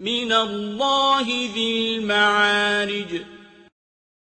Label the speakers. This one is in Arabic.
Speaker 1: من الله ذي المعارج.